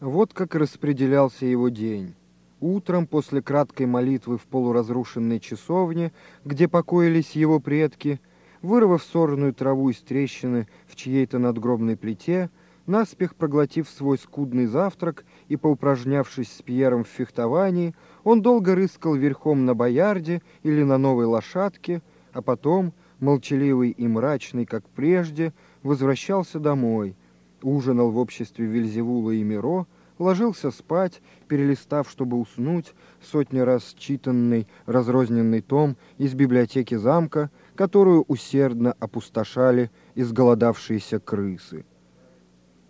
Вот как распределялся его день. Утром, после краткой молитвы в полуразрушенной часовне, где покоились его предки, вырвав сорную траву из трещины в чьей-то надгробной плите, наспех проглотив свой скудный завтрак и поупражнявшись с Пьером в фехтовании, он долго рыскал верхом на боярде или на новой лошадке, а потом, молчаливый и мрачный, как прежде, возвращался домой, ужинал в обществе Вильзевула и Миро, ложился спать, перелистав, чтобы уснуть, сотни раз читанный разрозненный том из библиотеки замка, которую усердно опустошали изголодавшиеся крысы.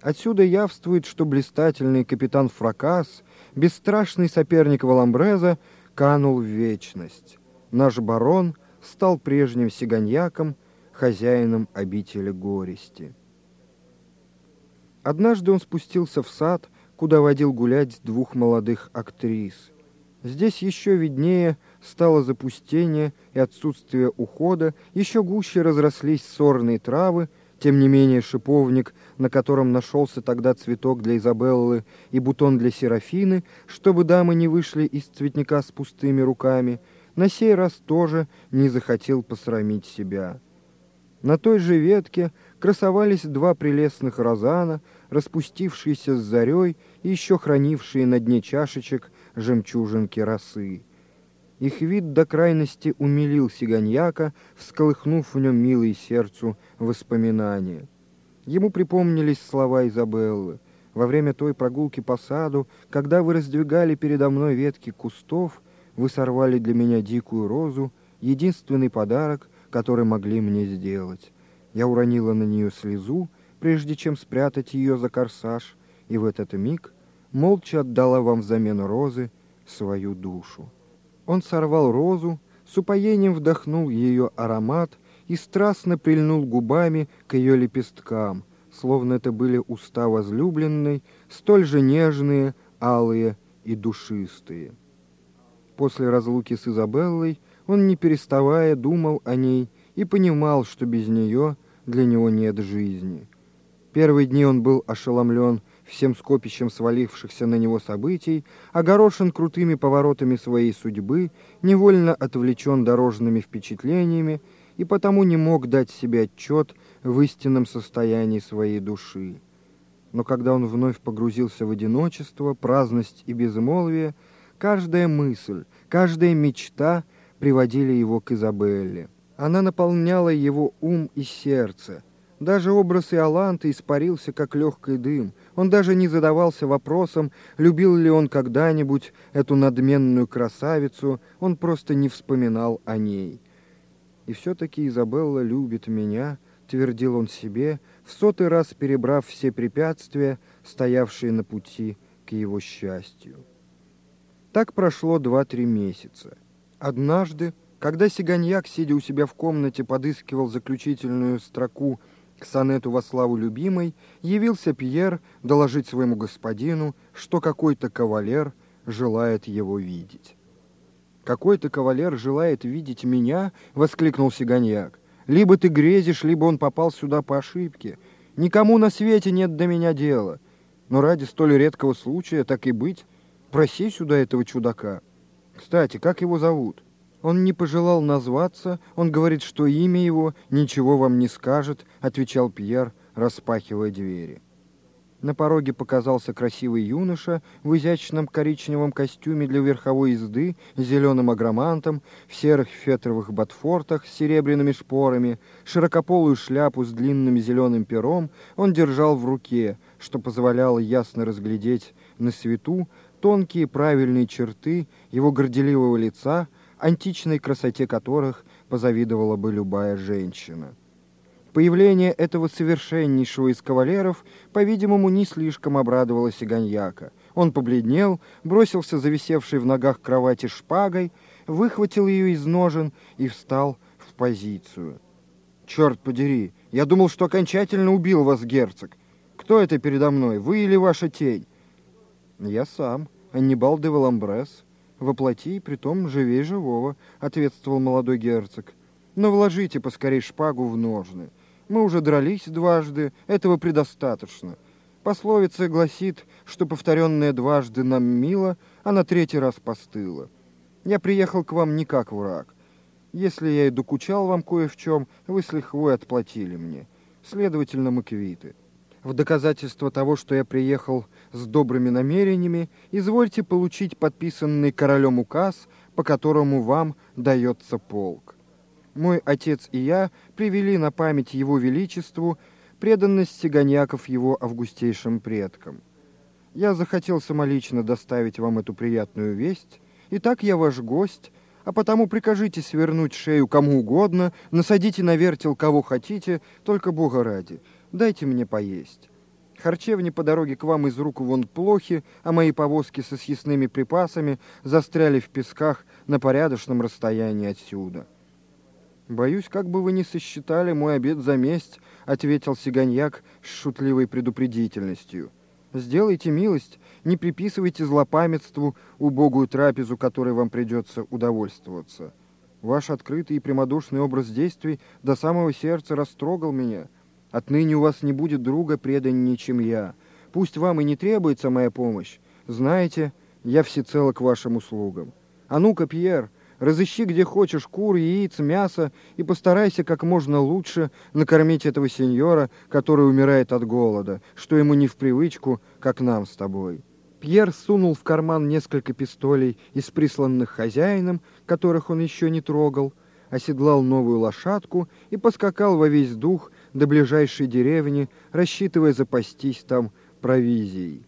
Отсюда явствует, что блистательный капитан Фракас, бесстрашный соперник Валамбреза, канул в вечность. Наш барон стал прежним сиганьяком, хозяином обители горести. Однажды он спустился в сад, куда водил гулять двух молодых актрис. Здесь еще виднее стало запустение и отсутствие ухода, еще гуще разрослись сорные травы, тем не менее шиповник, на котором нашелся тогда цветок для Изабеллы и бутон для Серафины, чтобы дамы не вышли из цветника с пустыми руками, на сей раз тоже не захотел посрамить себя. На той же ветке красовались два прелестных розана, распустившиеся с зарей и еще хранившие на дне чашечек жемчужинки росы. Их вид до крайности умилил Сиганьяка, всколыхнув в нем милые сердцу воспоминания. Ему припомнились слова Изабеллы. Во время той прогулки по саду, когда вы раздвигали передо мной ветки кустов, вы сорвали для меня дикую розу, единственный подарок, который могли мне сделать. Я уронила на нее слезу, прежде чем спрятать ее за корсаж, и в этот миг молча отдала вам взамен розы свою душу. Он сорвал розу, с упоением вдохнул ее аромат и страстно прильнул губами к ее лепесткам, словно это были уста возлюбленной, столь же нежные, алые и душистые. После разлуки с Изабеллой он, не переставая, думал о ней и понимал, что без нее для него нет жизни. Первые дни он был ошеломлен всем скопищем свалившихся на него событий, огорошен крутыми поворотами своей судьбы, невольно отвлечен дорожными впечатлениями и потому не мог дать себе отчет в истинном состоянии своей души. Но когда он вновь погрузился в одиночество, праздность и безмолвие, каждая мысль, каждая мечта приводили его к Изабелле. Она наполняла его ум и сердце. Даже образ Иоланты испарился, как легкий дым. Он даже не задавался вопросом, любил ли он когда-нибудь эту надменную красавицу, он просто не вспоминал о ней. И все-таки Изабелла любит меня, твердил он себе, в сотый раз перебрав все препятствия, стоявшие на пути к его счастью. Так прошло два-три месяца. Однажды когда Сиганьяк, сидя у себя в комнате, подыскивал заключительную строку к сонету во славу любимой, явился Пьер доложить своему господину, что какой-то кавалер желает его видеть. «Какой-то кавалер желает видеть меня?» — воскликнул Сиганьяк. «Либо ты грезишь, либо он попал сюда по ошибке. Никому на свете нет до меня дела. Но ради столь редкого случая, так и быть, проси сюда этого чудака. Кстати, как его зовут?» Он не пожелал назваться, он говорит, что имя его ничего вам не скажет, отвечал Пьер, распахивая двери. На пороге показался красивый юноша в изящном коричневом костюме для верховой езды зеленым агромантом, в серых фетровых ботфортах с серебряными шпорами, широкополую шляпу с длинным зеленым пером он держал в руке, что позволяло ясно разглядеть на свету тонкие правильные черты его горделивого лица, античной красоте которых позавидовала бы любая женщина. Появление этого совершеннейшего из кавалеров, по-видимому, не слишком обрадовало Сиганьяка. Он побледнел, бросился за висевшей в ногах кровати шпагой, выхватил ее из ножен и встал в позицию. «Черт подери! Я думал, что окончательно убил вас, герцог. Кто это передо мной, вы или ваша тень?» «Я сам, Аннибал де Валамбрес», «Воплоти, притом живей живого», — ответствовал молодой герцог. «Но вложите поскорей шпагу в ножны. Мы уже дрались дважды, этого предостаточно. Пословица гласит, что повторенное дважды нам мило, а на третий раз постыло. Я приехал к вам не как враг. Если я и докучал вам кое в чем, вы с лихвой отплатили мне. Следовательно, мы квиты. В доказательство того, что я приехал с добрыми намерениями, извольте получить подписанный королем указ, по которому вам дается полк. Мой отец и я привели на память его величеству преданность сиганьяков его августейшим предкам. Я захотел самолично доставить вам эту приятную весть, и так я ваш гость, а потому прикажите свернуть шею кому угодно, насадите на вертел кого хотите, только Бога ради, дайте мне поесть. Харчевни по дороге к вам из рук вон плохи, а мои повозки со съестными припасами застряли в песках на порядочном расстоянии отсюда. «Боюсь, как бы вы не сосчитали мой обед за месть», — ответил Сиганьяк с шутливой предупредительностью. «Сделайте милость, не приписывайте злопамятству убогую трапезу, которой вам придется удовольствоваться. Ваш открытый и прямодушный образ действий до самого сердца растрогал меня». Отныне у вас не будет друга преданнее, чем я. Пусть вам и не требуется моя помощь. Знаете, я всецело к вашим услугам. А ну-ка, Пьер, разыщи где хочешь кур, яиц, мясо и постарайся как можно лучше накормить этого сеньора, который умирает от голода, что ему не в привычку, как нам с тобой». Пьер сунул в карман несколько пистолей из присланных хозяином, которых он еще не трогал, оседлал новую лошадку и поскакал во весь дух до ближайшей деревни, рассчитывая запастись там провизией.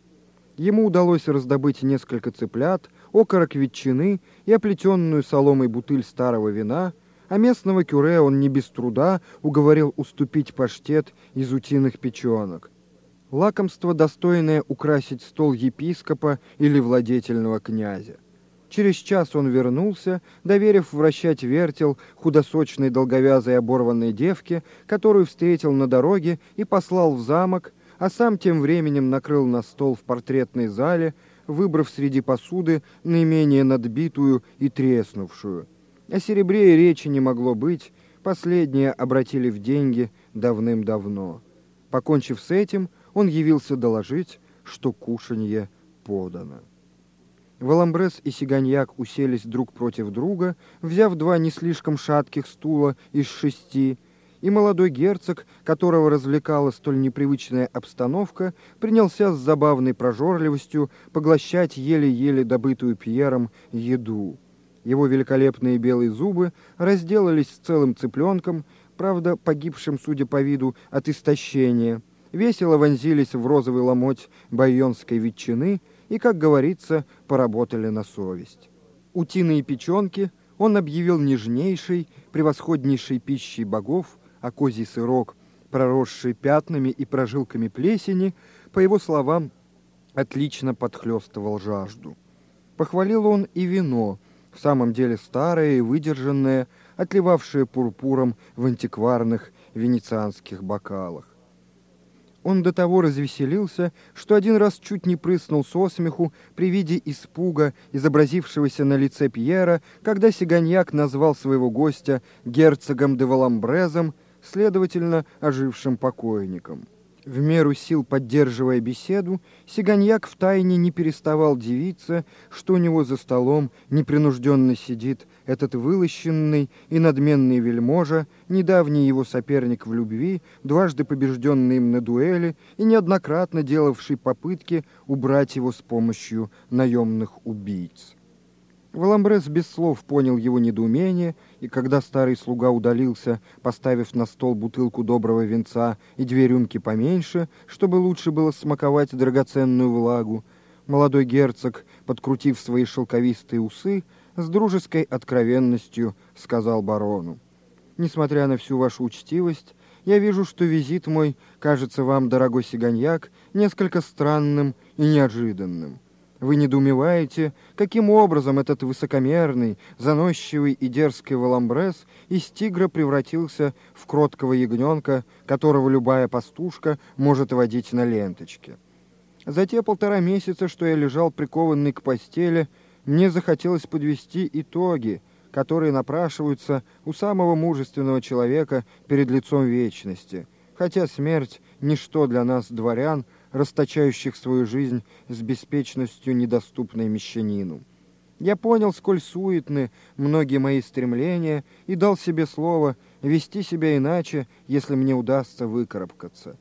Ему удалось раздобыть несколько цыплят, окорок ветчины и оплетенную соломой бутыль старого вина, а местного кюре он не без труда уговорил уступить паштет из утиных печенок. Лакомство, достойное украсить стол епископа или владетельного князя. Через час он вернулся, доверив вращать вертел худосочной долговязой оборванной девке, которую встретил на дороге и послал в замок, а сам тем временем накрыл на стол в портретной зале, выбрав среди посуды наименее надбитую и треснувшую. О серебре и речи не могло быть, последнее обратили в деньги давным-давно. Покончив с этим, он явился доложить, что кушанье подано. Валамбрес и Сиганьяк уселись друг против друга, взяв два не слишком шатких стула из шести, и молодой герцог, которого развлекала столь непривычная обстановка, принялся с забавной прожорливостью поглощать еле-еле добытую Пьером еду. Его великолепные белые зубы разделались с целым цыпленком, правда, погибшим, судя по виду, от истощения, весело вонзились в розовый ломоть байонской ветчины — и, как говорится, поработали на совесть. Утиные печенки он объявил нежнейшей, превосходнейшей пищей богов, а козий сырок, проросший пятнами и прожилками плесени, по его словам, отлично подхлестывал жажду. Похвалил он и вино, в самом деле старое и выдержанное, отливавшее пурпуром в антикварных венецианских бокалах. Он до того развеселился, что один раз чуть не прыснул со смеху при виде испуга, изобразившегося на лице Пьера, когда Сиганьяк назвал своего гостя герцогом де Валамбрезом, следовательно, ожившим покойником. В меру сил поддерживая беседу, Сиганьяк втайне не переставал дивиться, что у него за столом непринужденно сидит этот вылощенный и надменный вельможа, недавний его соперник в любви, дважды побежденный им на дуэли и неоднократно делавший попытки убрать его с помощью наемных убийц. Валамбрес без слов понял его недоумение, и когда старый слуга удалился, поставив на стол бутылку доброго венца и две рюмки поменьше, чтобы лучше было смаковать драгоценную влагу, молодой герцог, подкрутив свои шелковистые усы, с дружеской откровенностью сказал барону. «Несмотря на всю вашу учтивость, я вижу, что визит мой кажется вам, дорогой сиганьяк, несколько странным и неожиданным. Вы недоумеваете, каким образом этот высокомерный, заносчивый и дерзкий Валамбрес из тигра превратился в кроткого ягненка, которого любая пастушка может водить на ленточке. За те полтора месяца, что я лежал прикованный к постели, мне захотелось подвести итоги, которые напрашиваются у самого мужественного человека перед лицом вечности, хотя смерть — ничто для нас, дворян, расточающих свою жизнь с беспечностью, недоступной мещанину. Я понял, сколь суетны многие мои стремления, и дал себе слово вести себя иначе, если мне удастся выкарабкаться.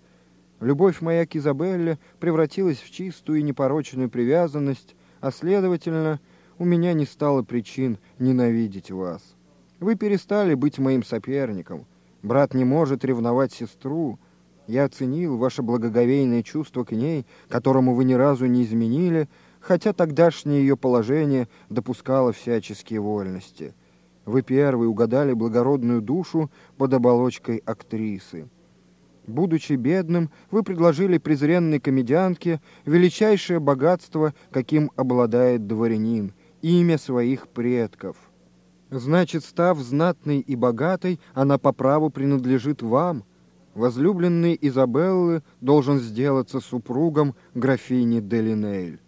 Любовь моя к Изабелле превратилась в чистую и непорочную привязанность, а, следовательно, у меня не стало причин ненавидеть вас. Вы перестали быть моим соперником. Брат не может ревновать сестру. Я оценил ваше благоговейное чувство к ней, которому вы ни разу не изменили, хотя тогдашнее ее положение допускало всяческие вольности. Вы первый угадали благородную душу под оболочкой актрисы. Будучи бедным, вы предложили презренной комедиантке величайшее богатство, каким обладает дворянин, имя своих предков. Значит, став знатной и богатой, она по праву принадлежит вам. Возлюбленный Изабеллы должен сделаться супругом графини Делинейль.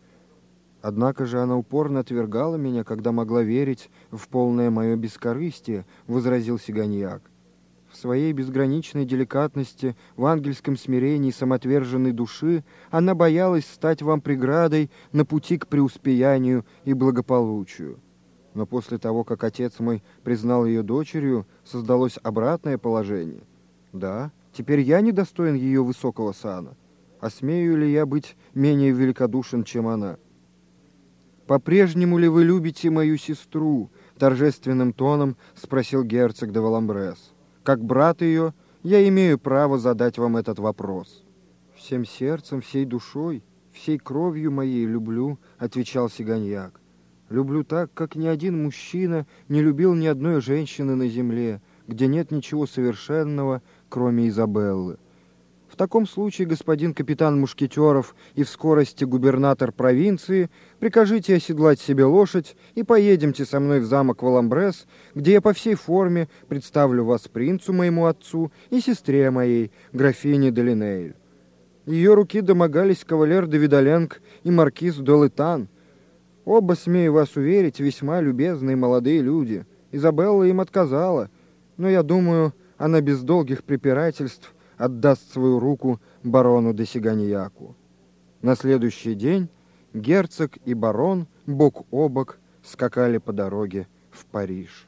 Однако же она упорно отвергала меня, когда могла верить в полное мое бескорыстие, — возразил Сиганьяк. В своей безграничной деликатности, в ангельском смирении самоотверженной души она боялась стать вам преградой на пути к преуспеянию и благополучию. Но после того, как отец мой признал ее дочерью, создалось обратное положение. Да, теперь я недостоин ее высокого сана. А смею ли я быть менее великодушен, чем она? «По-прежнему ли вы любите мою сестру?» — торжественным тоном спросил герцог де Валамбрес. Как брат ее, я имею право задать вам этот вопрос. Всем сердцем, всей душой, всей кровью моей люблю, отвечал Сиганьяк. Люблю так, как ни один мужчина не любил ни одной женщины на земле, где нет ничего совершенного, кроме Изабеллы. В таком случае, господин капитан Мушкетеров и в скорости губернатор провинции, прикажите оседлать себе лошадь и поедемте со мной в замок Валамбрес, где я по всей форме представлю вас принцу моему отцу и сестре моей, графине Долинейль. Ее руки домогались кавалер Давидаленг и маркиз Долетан. Оба, смею вас уверить, весьма любезные молодые люди. Изабелла им отказала, но я думаю, она без долгих препирательств отдаст свою руку барону де Сиганьяку. На следующий день герцог и барон бок о бок скакали по дороге в Париж.